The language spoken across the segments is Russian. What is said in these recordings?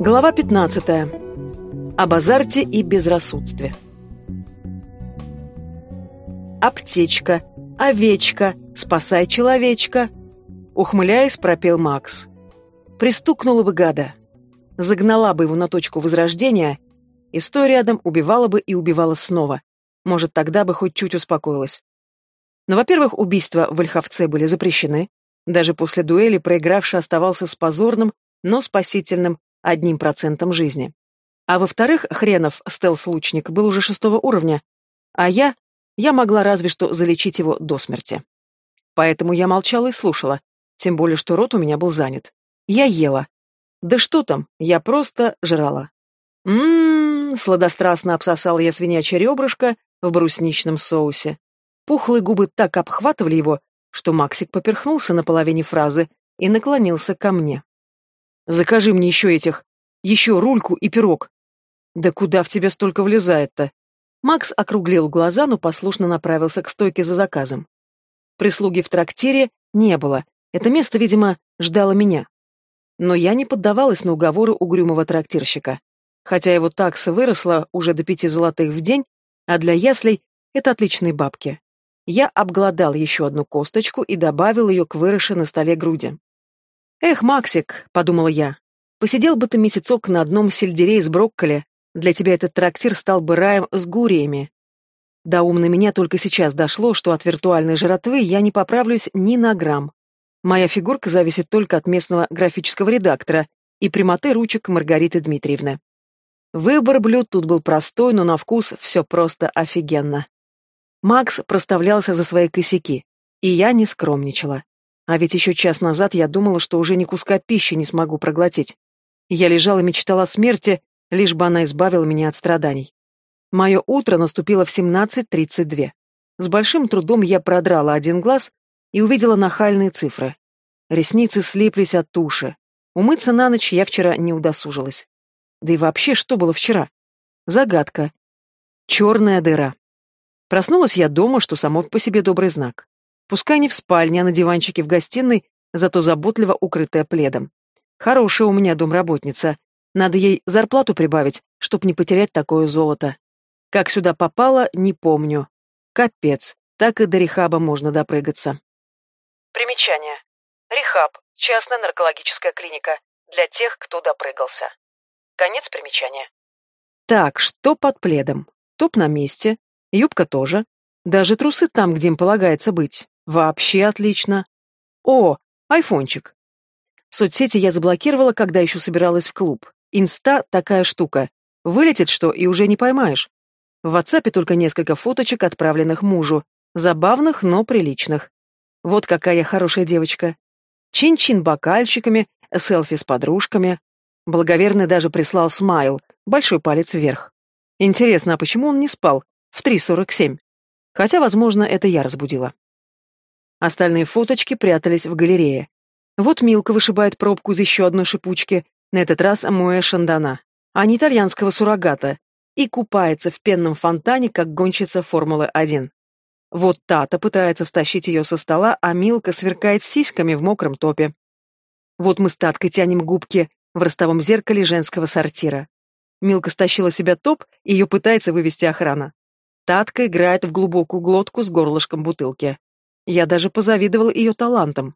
Глава 15. Об азарте и безрассудстве. «Аптечка, овечка, спасай человечка!» Ухмыляясь, пропел Макс. Пристукнула бы гада. Загнала бы его на точку возрождения, и, стоя рядом, убивала бы и убивала снова. Может, тогда бы хоть чуть успокоилась. Но, во-первых, убийства в Ольховце были запрещены. Даже после дуэли проигравший оставался с позорным, но спасительным одним процентом жизни. А во-вторых, хренов стелс-лучник был уже шестого уровня, а я... я могла разве что залечить его до смерти. Поэтому я молчала и слушала, тем более, что рот у меня был занят. Я ела. Да что там, я просто жрала. Ммм, сладострастно обсосала я свинячье ребрышко в брусничном соусе. Пухлые губы так обхватывали его, что Максик поперхнулся на половине фразы и наклонился ко мне. Закажи мне еще этих. Еще рульку и пирог. Да куда в тебя столько влезает-то? Макс округлил глаза, но послушно направился к стойке за заказом. Прислуги в трактире не было. Это место, видимо, ждало меня. Но я не поддавалась на уговоры угрюмого трактирщика. Хотя его такса выросла уже до пяти золотых в день, а для яслей это отличные бабки. Я обглодал еще одну косточку и добавил ее к выросшей на столе груди. «Эх, Максик», — подумала я, — «посидел бы ты месяцок на одном сельдере из брокколи, для тебя этот трактир стал бы раем с гуриями». До ум на меня только сейчас дошло, что от виртуальной жратвы я не поправлюсь ни на грамм. Моя фигурка зависит только от местного графического редактора и прямоты ручек Маргариты Дмитриевны. Выбор блюд тут был простой, но на вкус все просто офигенно. Макс проставлялся за свои косяки, и я не скромничала. А ведь еще час назад я думала, что уже ни куска пищи не смогу проглотить. Я лежала и мечтала о смерти, лишь бы она избавила меня от страданий. Мое утро наступило в 17.32. С большим трудом я продрала один глаз и увидела нахальные цифры. Ресницы слиплись от туши. Умыться на ночь я вчера не удосужилась. Да и вообще, что было вчера? Загадка. Черная дыра. Проснулась я дома, что само по себе добрый знак. Пускай не в спальне, а на диванчике в гостиной, зато заботливо укрытая пледом. Хорошая у меня домработница. Надо ей зарплату прибавить, чтоб не потерять такое золото. Как сюда попало, не помню. Капец, так и до рехаба можно допрыгаться. Примечание. Рехаб – частная наркологическая клиника для тех, кто допрыгался. Конец примечания. Так, что под пледом? Топ на месте, юбка тоже, даже трусы там, где им полагается быть. Вообще отлично. О, айфончик. Соцсети я заблокировала, когда еще собиралась в клуб. Инста — такая штука. Вылетит что, и уже не поймаешь. В WhatsApp только несколько фоточек, отправленных мужу. Забавных, но приличных. Вот какая я хорошая девочка. Чин-чин бокальчиками, селфи с подружками. Благоверный даже прислал смайл, большой палец вверх. Интересно, а почему он не спал в 3.47? Хотя, возможно, это я разбудила. Остальные фоточки прятались в галерее. Вот Милка вышибает пробку из еще одной шипучки, на этот раз Моэ Шандана, а не итальянского суррогата, и купается в пенном фонтане, как гонщица Формулы-1. Вот Тата пытается стащить ее со стола, а Милка сверкает сиськами в мокром топе. Вот мы с Таткой тянем губки в ростовом зеркале женского сортира. Милка стащила себя топ, и ее пытается вывести охрана. Татка играет в глубокую глотку с горлышком бутылки. Я даже позавидовал ее талантам.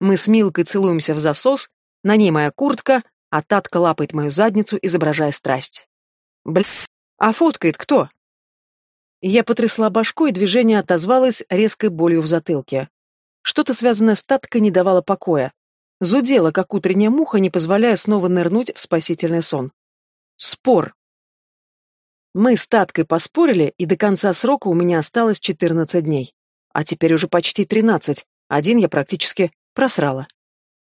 Мы с Милкой целуемся в засос, на ней моя куртка, а Татка лапает мою задницу, изображая страсть. Бля, а фоткает кто? Я потрясла башку, и движение отозвалось резкой болью в затылке. Что-то связанное с Таткой не давало покоя. Зудела, как утренняя муха, не позволяя снова нырнуть в спасительный сон. Спор. Мы с Таткой поспорили, и до конца срока у меня осталось 14 дней. А теперь уже почти тринадцать, один я практически просрала.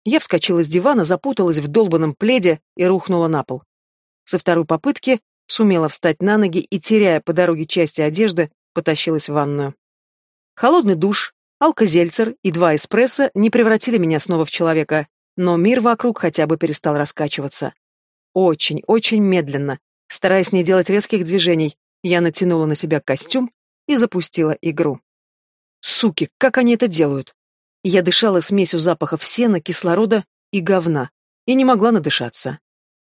Я вскочила с дивана, запуталась в долбанном пледе и рухнула на пол. Со второй попытки сумела встать на ноги и, теряя по дороге части одежды, потащилась в ванную. Холодный душ, алкозельцер и два эспрессо не превратили меня снова в человека, но мир вокруг хотя бы перестал раскачиваться. Очень, очень медленно, стараясь не делать резких движений, я натянула на себя костюм и запустила игру. Суки, как они это делают? Я дышала смесью запахов сена, кислорода и говна, и не могла надышаться.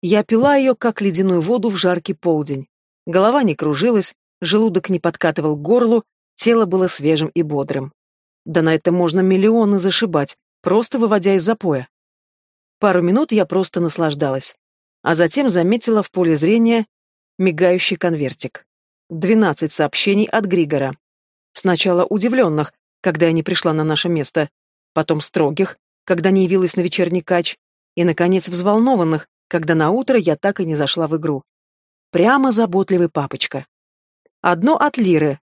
Я пила ее, как ледяную воду в жаркий полдень. Голова не кружилась, желудок не подкатывал к горлу, тело было свежим и бодрым. Да на это можно миллионы зашибать, просто выводя из запоя. Пару минут я просто наслаждалась, а затем заметила в поле зрения мигающий конвертик. Двенадцать сообщений от Григора. Сначала удивленных, когда я не пришла на наше место, потом строгих, когда не явилась на вечерний кач, и, наконец, взволнованных, когда на утро я так и не зашла в игру. Прямо заботливый папочка. Одно от Лиры.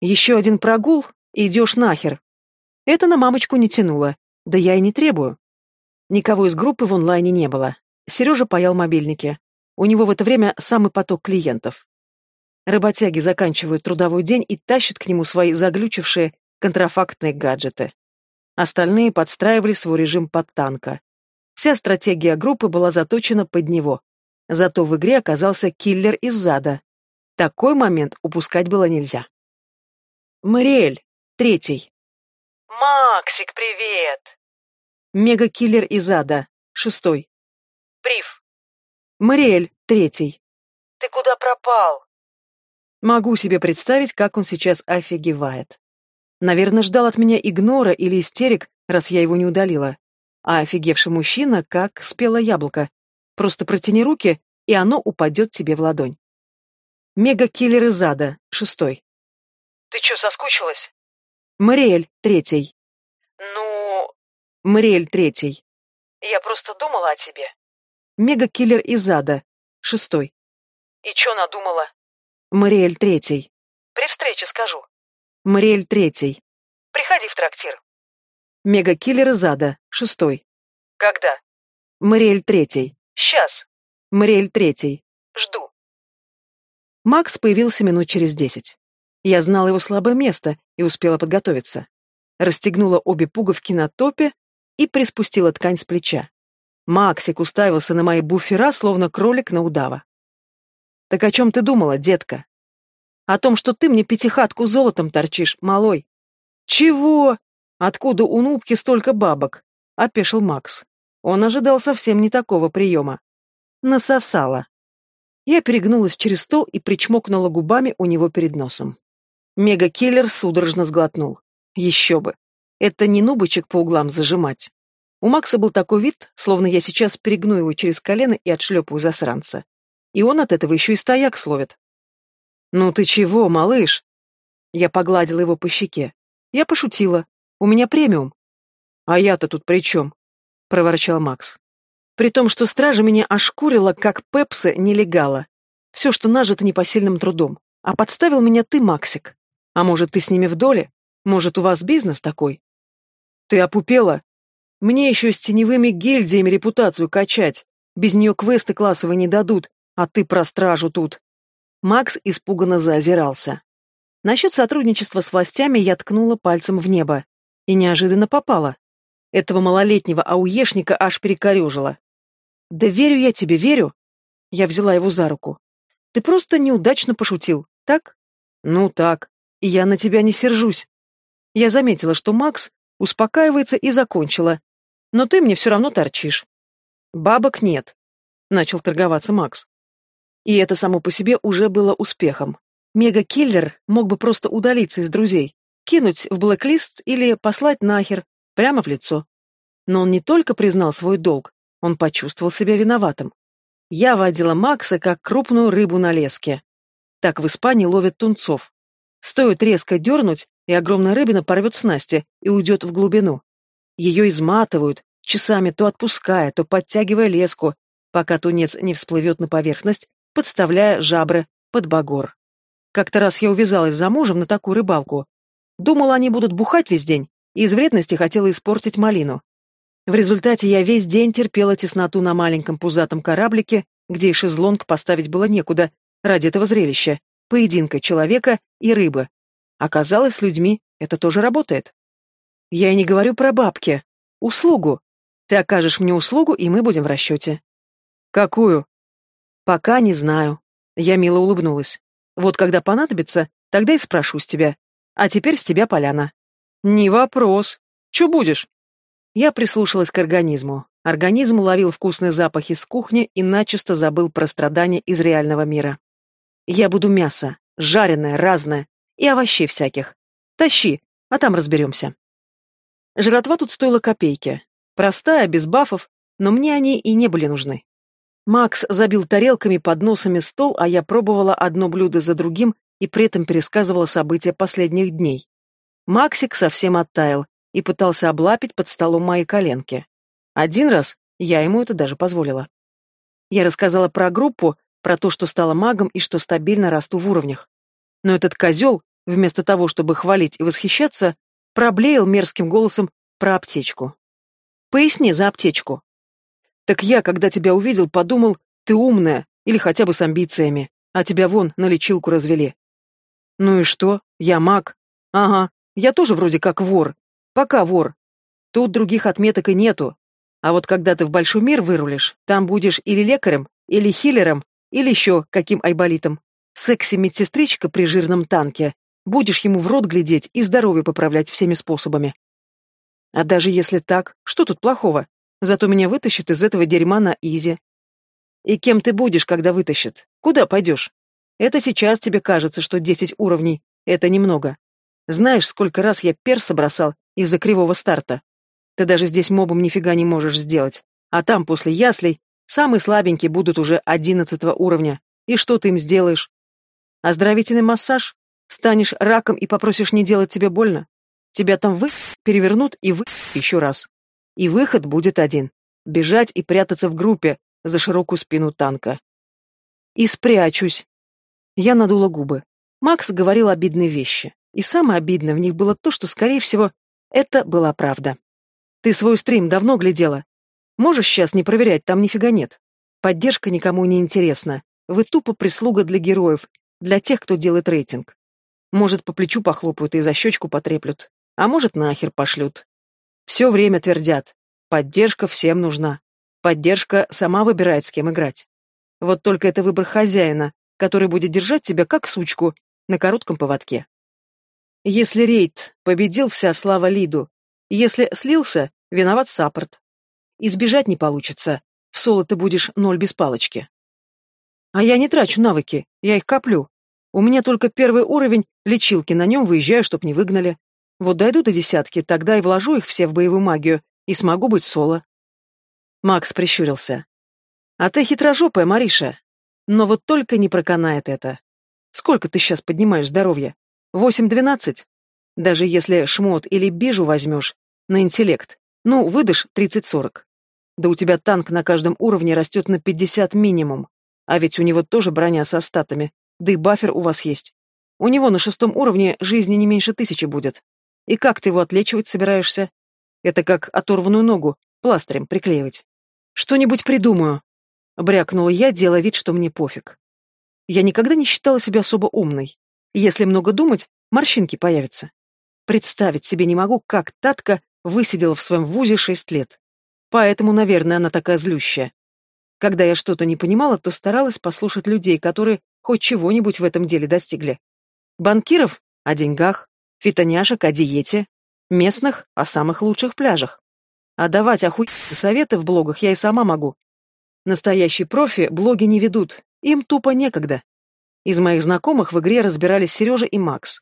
Еще один прогул, и идешь нахер. Это на мамочку не тянуло, да я и не требую. Никого из группы в онлайне не было. Сережа паял мобильники. У него в это время самый поток клиентов. Работяги заканчивают трудовой день и тащат к нему свои заглючившие контрафактные гаджеты. Остальные подстраивали свой режим под танка. Вся стратегия группы была заточена под него. Зато в игре оказался киллер из зада. Такой момент упускать было нельзя. Мариэль, третий. «Максик, привет!» Мега-киллер из ада, шестой. «Прив, Мариэль, третий. ты куда пропал?» Могу себе представить, как он сейчас офигевает. Наверное, ждал от меня игнора или истерик, раз я его не удалила. А офигевший мужчина, как спелое яблоко. Просто протяни руки, и оно упадет тебе в ладонь. Мега-киллер из ада, шестой. «Ты чё, соскучилась?» Мариэль, третий. «Ну, Мариэль, третий. я просто думала о тебе. Мега-киллер из ада, шестой. И чё надумала? Мариэль, третий. При встрече скажу. Мариэль, третий. Приходи в трактир. Мега-киллер из ада, шестой. Когда? Мариэль, третий. Сейчас. Мариэль, третий. Жду. Макс появился минут через десять. Я знала его слабое место и успела подготовиться. Расстегнула обе пуговки на топе и приспустила ткань с плеча. Максик уставился на мои буфера, словно кролик на удава. «Так о чем ты думала, детка?» «О том, что ты мне пятихатку золотом торчишь, малой». «Чего? Откуда у Нубки столько бабок?» — опешил Макс. Он ожидал совсем не такого приема. Насосала. Я перегнулась через стол и причмокнула губами у него перед носом. Мега-киллер судорожно сглотнул. Еще бы. Это не нубочек по углам зажимать. У Макса был такой вид, словно я сейчас перегну его через колено и отшлепаю засранца. И он от этого еще и стояк словит. «Ну ты чего, малыш?» Я погладила его по щеке. Я пошутила. У меня премиум. «А я-то тут при чем?» — проворчал Макс. «При том, что стража меня ошкурила, как пепсы нелегала. Все, что нажито непосильным трудом. А подставил меня ты, Максик. А может, ты с ними в доле? Может, у вас бизнес такой?» «Ты опупела? Мне еще с теневыми гильдиями репутацию качать. Без нее квесты классовые не дадут, а ты про стражу тут». Макс испуганно заозирался. Насчет сотрудничества с властями я ткнула пальцем в небо. И неожиданно попала. Этого малолетнего ауешника аж перекорежило. «Да верю я тебе, верю!» Я взяла его за руку. «Ты просто неудачно пошутил, так?» «Ну так. И я на тебя не сержусь». Я заметила, что Макс успокаивается и закончила. «Но ты мне все равно торчишь». «Бабок нет», — начал торговаться Макс. И это само по себе уже было успехом. Мега-киллер мог бы просто удалиться из друзей, кинуть в блэк-лист или послать нахер, прямо в лицо. Но он не только признал свой долг, он почувствовал себя виноватым. Я водила Макса как крупную рыбу на леске. Так в Испании ловят тунцов. Стоит резко дернуть, и огромная рыбина порвет снасти и уйдет в глубину. Ее изматывают, часами то отпуская, то подтягивая леску, пока тунец не всплывет на поверхность, подставляя жабры под багор. Как-то раз я увязалась за мужем на такую рыбалку. Думала, они будут бухать весь день, и из вредности хотела испортить малину. В результате я весь день терпела тесноту на маленьком пузатом кораблике, где и шезлонг поставить было некуда, ради этого зрелища, поединка человека и рыбы. Оказалось, с людьми это тоже работает. Я и не говорю про бабки. Услугу. Ты окажешь мне услугу, и мы будем в расчете. Какую? Пока не знаю. Я мило улыбнулась. Вот когда понадобится, тогда и спрошу с тебя. А теперь с тебя поляна. Не вопрос. Че будешь? Я прислушалась к организму. Организм ловил вкусные запахи с кухни и начисто забыл про страдания из реального мира. Я буду мясо, жареное, разное, и овощей всяких. Тащи, а там разберемся. Жратва тут стоила копейки. Простая, без бафов, но мне они и не были нужны. Макс забил тарелками, подносами стол, а я пробовала одно блюдо за другим и при этом пересказывала события последних дней. Максик совсем оттаял и пытался облапить под столом мои коленки. Один раз я ему это даже позволила. Я рассказала про группу, про то, что стала магом и что стабильно расту в уровнях. Но этот козел, вместо того, чтобы хвалить и восхищаться, проблеял мерзким голосом про аптечку. «Поясни за аптечку». «Так я, когда тебя увидел, подумал, ты умная или хотя бы с амбициями, а тебя вон на лечилку развели». «Ну и что? Я маг. Ага, я тоже вроде как вор. Пока вор. Тут других отметок и нету. А вот когда ты в большой мир вырулишь, там будешь или лекарем, или хиллером, или еще каким айболитом. Секси-медсестричка при жирном танке. Будешь ему в рот глядеть и здоровье поправлять всеми способами. А даже если так, что тут плохого? Зато меня вытащит из этого дерьма на изи. И кем ты будешь, когда вытащит? Куда пойдешь? Это сейчас тебе кажется, что десять уровней — это немного. Знаешь, сколько раз я перса бросал из-за кривого старта? Ты даже здесь мобом нифига не можешь сделать. А там, после яслей, самые слабенькие будут уже одиннадцатого уровня. И что ты им сделаешь? Оздоровительный массаж? Станешь раком и попросишь не делать тебе больно? Тебя там вы перевернут и вы еще раз. И выход будет один. Бежать и прятаться в группе за широкую спину танка. И спрячусь. Я надула губы. Макс говорил обидные вещи. И самое обидное в них было то, что, скорее всего, это была правда. Ты свой стрим давно глядела? Можешь сейчас не проверять, там нифига нет. Поддержка никому не интересна. Вы тупо прислуга для героев, для тех, кто делает рейтинг. Может, по плечу похлопают и за щечку потреплют, а может, нахер пошлют. Все время твердят. Поддержка всем нужна. Поддержка сама выбирает, с кем играть. Вот только это выбор хозяина, который будет держать тебя как сучку на коротком поводке. Если рейд победил вся слава Лиду, если слился, виноват саппорт. Избежать не получится. В соло ты будешь ноль без палочки. А я не трачу навыки, я их коплю. У меня только первый уровень лечилки, на нем выезжаю, чтоб не выгнали. Вот дойду до десятки, тогда и вложу их все в боевую магию, и смогу быть соло. Макс прищурился. А ты хитрожопая, Мариша. Но вот только не проканает это. Сколько ты сейчас поднимаешь здоровье? Восемь-двенадцать? Даже если шмот или бижу возьмешь, на интеллект, ну, выдашь тридцать-сорок. Да у тебя танк на каждом уровне растет на пятьдесят минимум. А ведь у него тоже броня со статами, да и бафер у вас есть. У него на шестом уровне жизни не меньше тысячи будет. И как ты его отлечивать собираешься? Это как оторванную ногу пластырем приклеивать. Что-нибудь придумаю. Брякнула я, делая вид, что мне пофиг. Я никогда не считала себя особо умной. Если много думать, морщинки появятся. Представить себе не могу, как Татка высидела в своем вузе шесть лет. Поэтому, наверное, она такая злющая. Когда я что-то не понимала, то старалась послушать людей, которые хоть чего-нибудь в этом деле достигли. Банкиров — о деньгах, фитоняшек — о диете, местных — о самых лучших пляжах. А давать охуенные советы в блогах я и сама могу. Настоящие профи блоги не ведут, им тупо некогда. Из моих знакомых в игре разбирались Сережа и Макс.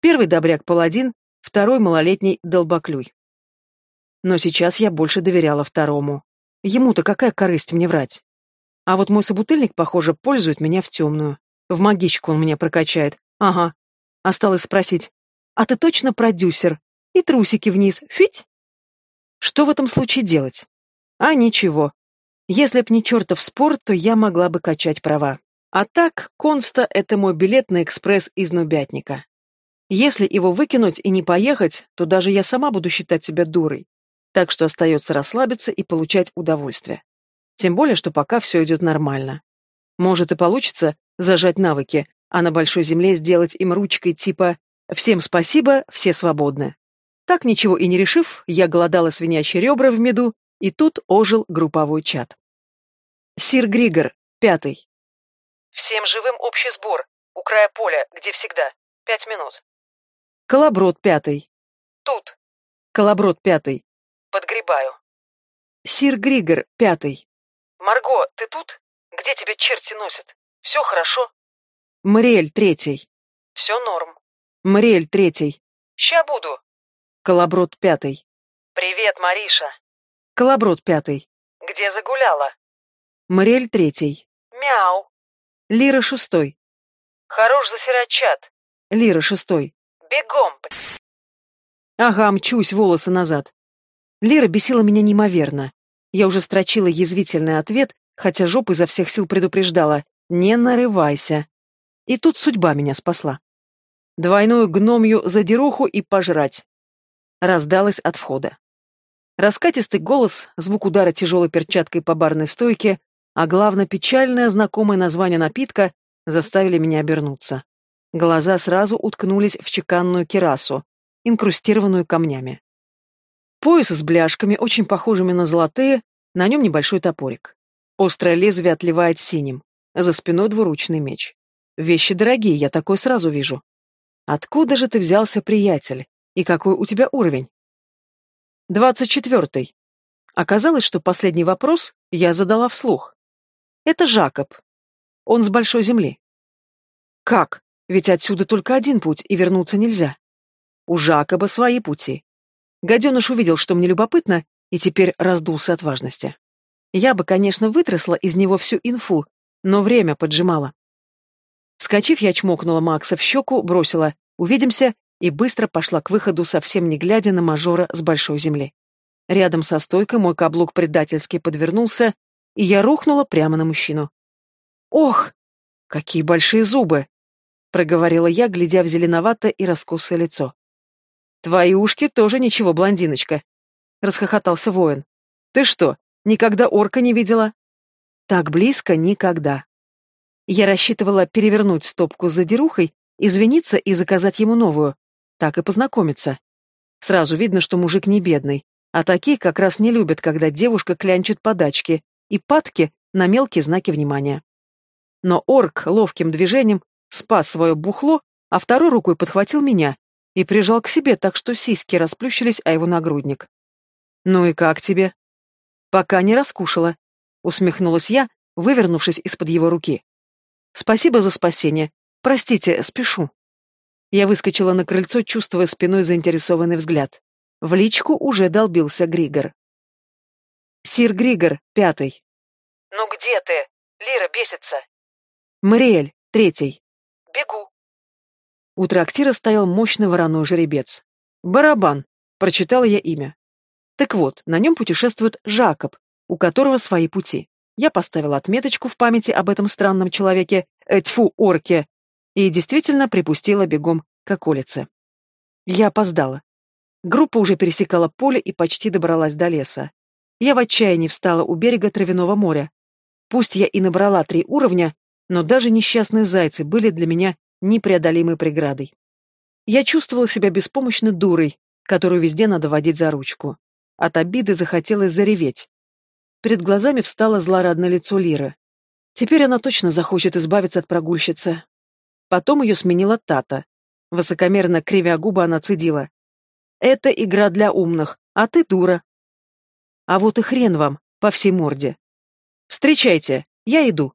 Первый добряк-паладин, второй малолетний долбоклюй. Но сейчас я больше доверяла второму. Ему-то какая корысть мне врать? А вот мой собутыльник, похоже, пользует меня в темную. В магичку он меня прокачает. Ага. Осталось спросить, а ты точно продюсер? И трусики вниз, фить? Что в этом случае делать? А ничего. Если б не чертов спорт, то я могла бы качать права. А так, Конста — это мой билет на экспресс из Нубятника. Если его выкинуть и не поехать, то даже я сама буду считать себя дурой. Так что остается расслабиться и получать удовольствие. Тем более, что пока все идет нормально. Может и получится зажать навыки, а на большой земле сделать им ручкой типа «Всем спасибо, все свободны». Так ничего и не решив, я голодала свинячьи ребра в меду, и тут ожил групповой чат. Сир Григор, пятый. Всем живым общий сбор. У края поля, где всегда. Пять минут. Колоброд пятый. Тут. Колоброд пятый. Подгребаю. Сир Григор, пятый. Марго, ты тут? Где тебя черти носят? Все хорошо? Мариэль, третий. Все норм. Мариэль, третий. Ща буду. Колоброд, пятый. Привет, Мариша. Колоброд, пятый. Где загуляла? Мариэль, третий. Мяу. Лира, шестой. Хорош засирать чат. Лира, шестой. Бегом. Ага, мчусь, волосы назад. Лира бесила меня неимоверно. Я уже строчила язвительный ответ, хотя жопа изо всех сил предупреждала «не нарывайся». И тут судьба меня спасла. Двойную гномью задеруху и пожрать. Раздалась от входа. Раскатистый голос, звук удара тяжелой перчаткой по барной стойке, а главное печальное знакомое название напитка заставили меня обернуться. Глаза сразу уткнулись в чеканную кирасу, инкрустированную камнями. Пояс с бляшками, очень похожими на золотые, на нем небольшой топорик. Острое лезвие отливает синим, за спиной двуручный меч. Вещи дорогие, я такой сразу вижу. Откуда же ты взялся, приятель? И какой у тебя уровень? Двадцать четвертый. Оказалось, что последний вопрос я задала вслух. Это Жакоб. Он с большой земли. Как? Ведь отсюда только один путь, и вернуться нельзя. У Жакоба свои пути. Гаденыш увидел, что мне любопытно, и теперь раздулся от важности. Я бы, конечно, вытрясла из него всю инфу, но время поджимало. Вскочив, я чмокнула Макса в щеку, бросила «Увидимся» и быстро пошла к выходу, совсем не глядя на мажора с большой земли. Рядом со стойкой мой каблук предательски подвернулся, и я рухнула прямо на мужчину. «Ох, какие большие зубы!» — проговорила я, глядя в зеленоватое и раскосое лицо. «Твои ушки тоже ничего, блондиночка», — расхохотался воин. «Ты что, никогда орка не видела?» «Так близко никогда». Я рассчитывала перевернуть стопку с задирухой, извиниться и заказать ему новую. Так и познакомиться. Сразу видно, что мужик не бедный, а такие как раз не любят, когда девушка клянчит подачки и падки на мелкие знаки внимания. Но орк ловким движением спас свое бухло, а второй рукой подхватил меня и прижал к себе, так что сиськи расплющились о его нагрудник. «Ну и как тебе?» «Пока не раскушала», — усмехнулась я, вывернувшись из-под его руки. «Спасибо за спасение. Простите, спешу». Я выскочила на крыльцо, чувствуя спиной заинтересованный взгляд. В личку уже долбился Григор. «Сир Григор, пятый». Ну где ты? Лира бесится. Мариэль, третий. Бегу. У трактира стоял мощный вороной жеребец. «Барабан», — прочитала я имя. Так вот, на нем путешествует Жакоб, у которого свои пути. Я поставила отметочку в памяти об этом странном человеке, э, тьфу, орке, и действительно припустила бегом к околице. Я опоздала. Группа уже пересекала поле и почти добралась до леса. Я в отчаянии встала у берега Травяного моря. Пусть я и набрала три уровня, но даже несчастные зайцы были для меня непреодолимой преградой. Я чувствовала себя беспомощной дурой, которую везде надо водить за ручку. От обиды захотелось зареветь. Перед глазами встало злорадное лицо Лиры. Теперь она точно захочет избавиться от прогульщицы. Потом ее сменила Тата. Высокомерно кривя губы она цедила. «Это игра для умных, а ты дура». «А вот и хрен вам, по всей морде». «Встречайте, я иду».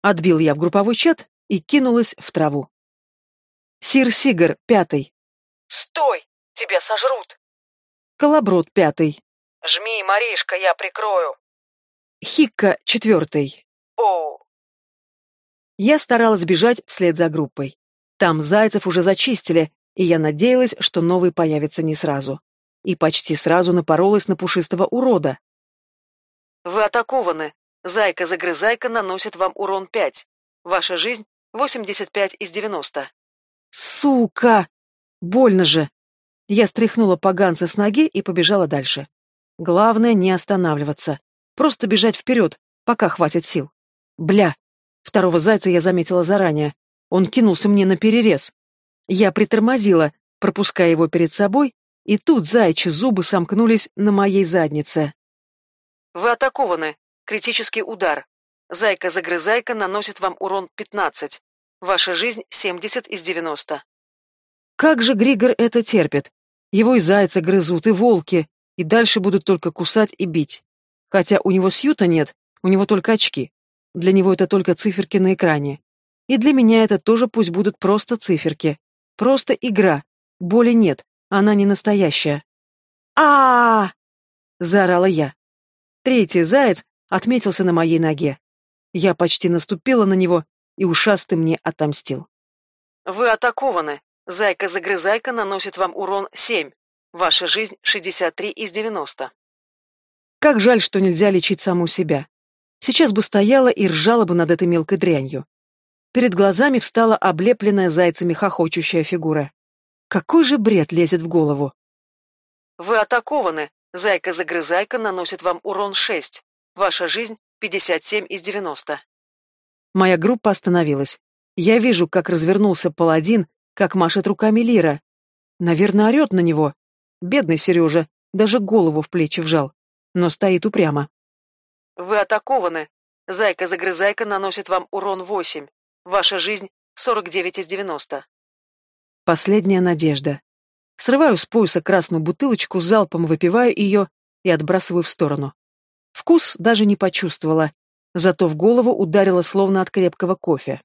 Отбил я в групповой чат и кинулась в траву. Сир Сигар, пятый. Стой! Тебя сожрут! Колоброд, пятый. Жми, Маришка, я прикрою. Хикка, четвертый. Оу. Я старалась бежать вслед за группой. Там зайцев уже зачистили, и я надеялась, что новый появится не сразу. И почти сразу напоролась на пушистого урода. Вы атакованы. Зайка-загрызайка наносит вам урон 5. Ваша жизнь 85 из 90. Сука! Больно же! Я стряхнула поганца с ноги и побежала дальше. Главное не останавливаться. Просто бежать вперед, пока хватит сил. Бля! Второго зайца я заметила заранее. Он кинулся мне на перерез. Я притормозила, пропуская его перед собой, и тут зайчи зубы сомкнулись на моей заднице. Вы атакованы. Критический удар. Зайка-загрызайка наносит вам урон 15. Ваша жизнь 70 из 90. Как же Григор это терпит? Его и зайцы грызут, и волки, и дальше будут только кусать и бить. Хотя у него сьюта нет, у него только очки. Для него это только циферки на экране. И для меня это тоже пусть будут просто циферки. Просто игра. Боли нет, она не настоящая. а, -а, заорала я. Третий заяц отметился на моей ноге. Я почти наступила на него, и ушастый мне отомстил. Вы атакованы. Зайка-загрызайка наносит вам урон 7. Ваша жизнь 63 из 90. Как жаль, что нельзя лечить саму себя. Сейчас бы стояла и ржала бы над этой мелкой дрянью. Перед глазами встала облепленная зайцами хохочущая фигура. Какой же бред лезет в голову? Вы атакованы. Зайка-загрызайка наносит вам урон 6. Ваша жизнь 57 из 90. Моя группа остановилась. Я вижу, как развернулся паладин, как машет руками Лира. Наверное, орет на него. Бедный Сережа, даже голову в плечи вжал, но стоит упрямо. Вы атакованы. Зайка-загрызайка наносит вам урон 8. Ваша жизнь 49 из 90. Последняя надежда. Срываю с пояса красную бутылочку, залпом выпиваю ее и отбрасываю в сторону. Вкус даже не почувствовала, зато в голову ударило словно от крепкого кофе.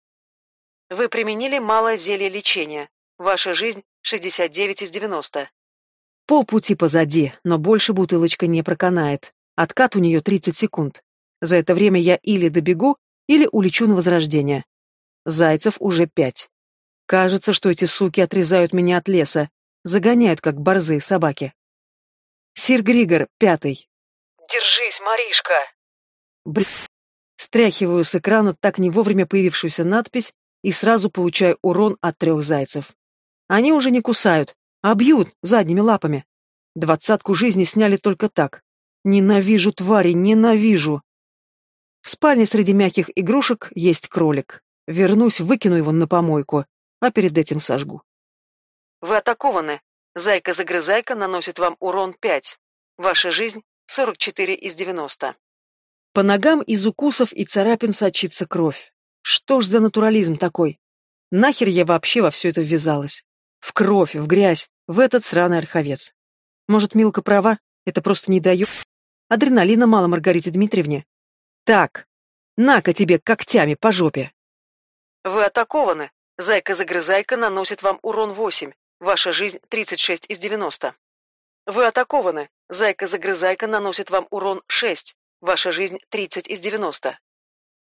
Вы применили мало зелья лечения. Ваша жизнь 69 из 90. Полпути позади, но больше бутылочка не проканает. Откат у нее 30 секунд. За это время я или добегу, или улечу на возрождение. Зайцев уже пять. Кажется, что эти суки отрезают меня от леса, загоняют, как борзые собаки. Сир Григор, пятый. «Держись, Маришка!» Блин. Стряхиваю с экрана так не вовремя появившуюся надпись и сразу получаю урон от трех зайцев. Они уже не кусают, а бьют задними лапами. Двадцатку жизни сняли только так. Ненавижу твари, ненавижу. В спальне среди мягких игрушек есть кролик. Вернусь, выкину его на помойку, а перед этим сожгу. Вы атакованы. Зайка-загрызайка наносит вам урон 5. Ваша жизнь 44 из 90. По ногам из укусов и царапин сочится кровь. Что ж за натурализм такой? Нахер я вообще во все это ввязалась? В кровь, в грязь, в этот сраный орховец. Может, Милка права, это просто не дает Адреналина мало Маргарите Дмитриевне. Так, на-ка тебе когтями по жопе. Вы атакованы. Зайка-загрызайка наносит вам урон 8. Ваша жизнь 36 из 90. Вы атакованы. Зайка-загрызайка наносит вам урон 6. Ваша жизнь 30 из 90.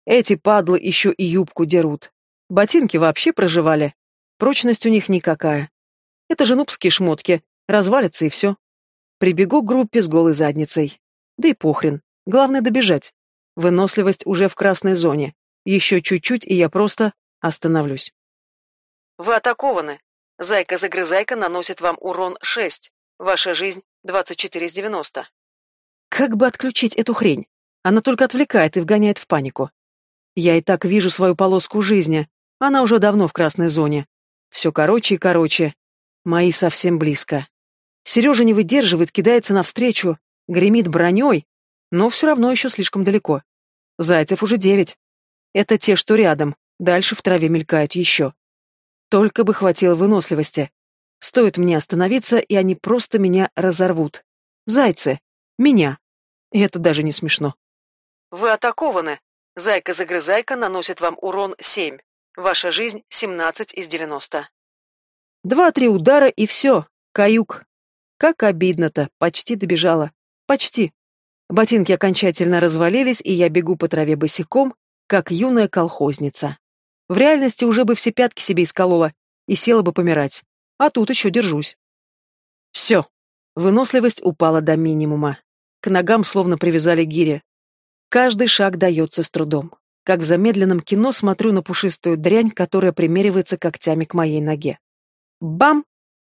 Эти падлы еще и юбку дерут. Ботинки вообще проживали. Прочность у них никакая. Это же нубские шмотки. Развалятся и все. Прибегу к группе с голой задницей. Да и похрен. Главное добежать. Выносливость уже в красной зоне. Еще чуть-чуть, и я просто остановлюсь. Вы атакованы. Зайка-загрызайка наносит вам урон 6. Ваша жизнь 24 из 90. Как бы отключить эту хрень? Она только отвлекает и вгоняет в панику. Я и так вижу свою полоску жизни. Она уже давно в красной зоне. Все короче и короче. Мои совсем близко. Сережа не выдерживает, кидается навстречу, гремит броней, но все равно еще слишком далеко. Зайцев уже девять. Это те, что рядом, дальше в траве мелькают еще. Только бы хватило выносливости. Стоит мне остановиться, и они просто меня разорвут. Зайцы. Меня. И это даже не смешно. Вы атакованы. Зайка-загрызайка наносит вам урон 7. Ваша жизнь 17 из 90. Два-три удара и все. Каюк. Как обидно-то, почти добежала. Почти. Ботинки окончательно развалились, и я бегу по траве босиком, как юная колхозница. В реальности уже бы все пятки себе исколола и села бы помирать. А тут еще держусь. Все. Выносливость упала до минимума. К ногам словно привязали гири. Каждый шаг дается с трудом. Как в замедленном кино смотрю на пушистую дрянь, которая примеривается когтями к моей ноге. Бам!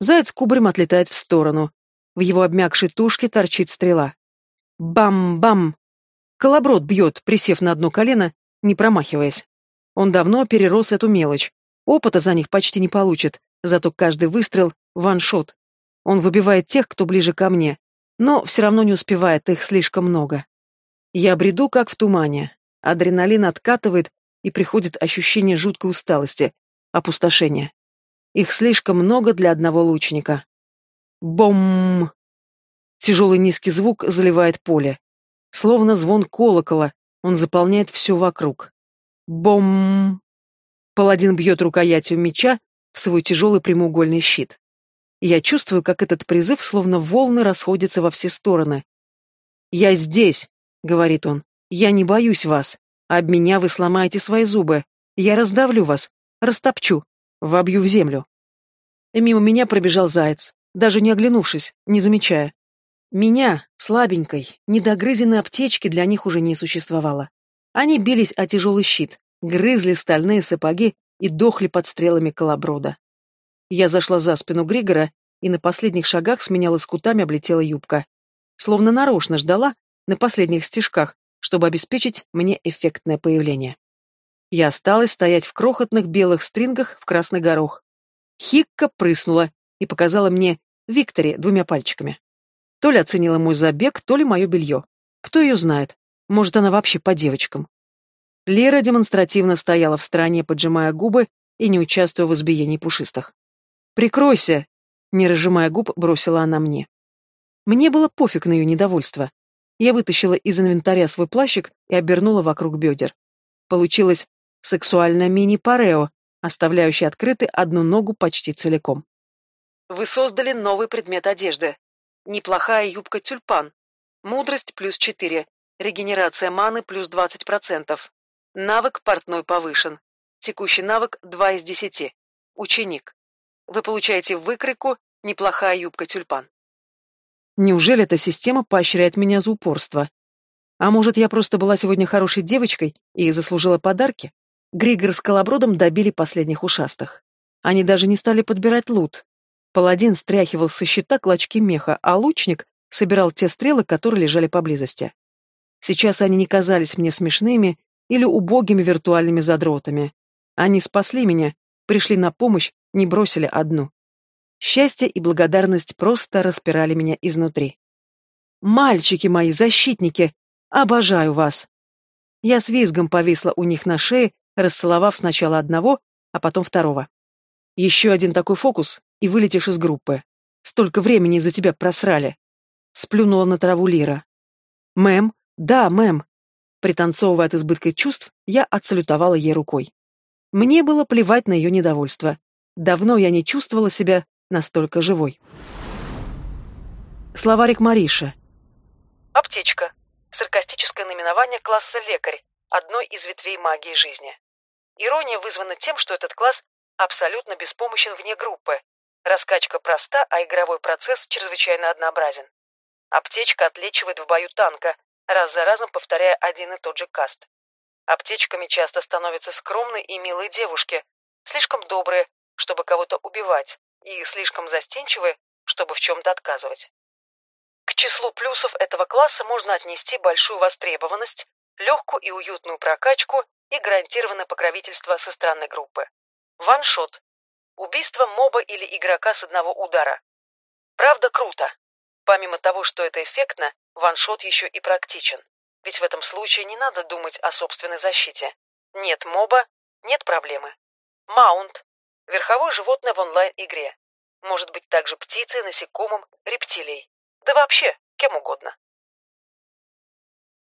Заяц кубарем отлетает в сторону. В его обмякшей тушке торчит стрела. Бам-бам! Колоброд бьет, присев на одно колено, не промахиваясь. Он давно перерос эту мелочь. Опыта за них почти не получит, зато каждый выстрел — ваншот. Он выбивает тех, кто ближе ко мне, но все равно не успевает, их слишком много. Я бреду, как в тумане. Адреналин откатывает, и приходит ощущение жуткой усталости, опустошения. Их слишком много для одного лучника. Бом! Тяжелый низкий звук заливает поле. Словно звон колокола, он заполняет все вокруг. Бом! Паладин бьет рукоятью меча в свой тяжелый прямоугольный щит. Я чувствую, как этот призыв словно волны расходятся во все стороны. «Я здесь», — говорит он. «Я не боюсь вас. Об меня вы сломаете свои зубы. Я раздавлю вас, растопчу, вобью в землю». Мимо меня пробежал заяц, даже не оглянувшись, не замечая. Меня, слабенькой, недогрызенной аптечки для них уже не существовало. Они бились о тяжелый щит, грызли стальные сапоги и дохли под стрелами колоброда. Я зашла за спину Григора и на последних шагах с меня лоскутами облетела юбка. Словно нарочно ждала на последних стежках, чтобы обеспечить мне эффектное появление. Я осталась стоять в крохотных белых стрингах в красный горох. Хикка прыснула и показала мне Викторе двумя пальчиками. То ли оценила мой забег, то ли мое белье. Кто ее знает? Может, она вообще по девочкам. Лера демонстративно стояла в стороне, поджимая губы и не участвуя в избиении пушистых. «Прикройся!» — не разжимая губ, бросила она мне. Мне было пофиг на ее недовольство. Я вытащила из инвентаря свой плащик и обернула вокруг бедер. Получилось сексуальное мини-парео, оставляющее открытой одну ногу почти целиком. Вы создали новый предмет одежды. Неплохая юбка тюльпан. Мудрость плюс 4. Регенерация маны плюс 20%. Навык портной повышен. Текущий навык 2 из 10. Ученик. Вы получаете выкройку «Неплохая юбка тюльпан». Неужели эта система поощряет меня за упорство? А может, я просто была сегодня хорошей девочкой и заслужила подарки? Григор с Колобродом добили последних ушастых. Они даже не стали подбирать лут, Паладин стряхивал со щита клочки меха, а лучник собирал те стрелы, которые лежали поблизости. Сейчас они не казались мне смешными или убогими виртуальными задротами. Они спасли меня, пришли на помощь, не бросили одну. Счастье и благодарность просто распирали меня изнутри. «Мальчики мои, защитники! Обожаю вас!» Я с визгом повисла у них на шее, расцеловав сначала одного, а потом второго. Еще один такой фокус, и вылетишь из группы. Столько времени за тебя просрали. Сплюнула на траву Лира. Мэм, да, мэм. Пританцовывая от избытка чувств, я отсалютовала ей рукой. Мне было плевать на ее недовольство. Давно я не чувствовала себя настолько живой. Словарик Мариша. Аптечка. Саркастическое наименование класса лекарь, одной из ветвей магии жизни. Ирония вызвана тем, что этот класс абсолютно беспомощен вне группы, Раскачка проста, а игровой процесс чрезвычайно однообразен. Аптечка отлечивает в бою танка, раз за разом повторяя один и тот же каст. Аптечками часто становятся скромные и милые девушки, слишком добрые, чтобы кого-то убивать, и слишком застенчивые, чтобы в чем-то отказывать. К числу плюсов этого класса можно отнести большую востребованность, легкую и уютную прокачку и гарантированное покровительство со стороны группы. Ваншот Убийство моба или игрока с одного удара. Правда, круто. Помимо того, что это эффектно, ваншот еще и практичен. Ведь в этом случае не надо думать о собственной защите. Нет моба, нет проблемы. Маунт. Верховое животное в онлайн-игре. Может быть также птицей, насекомым, рептилией. Да вообще, кем угодно.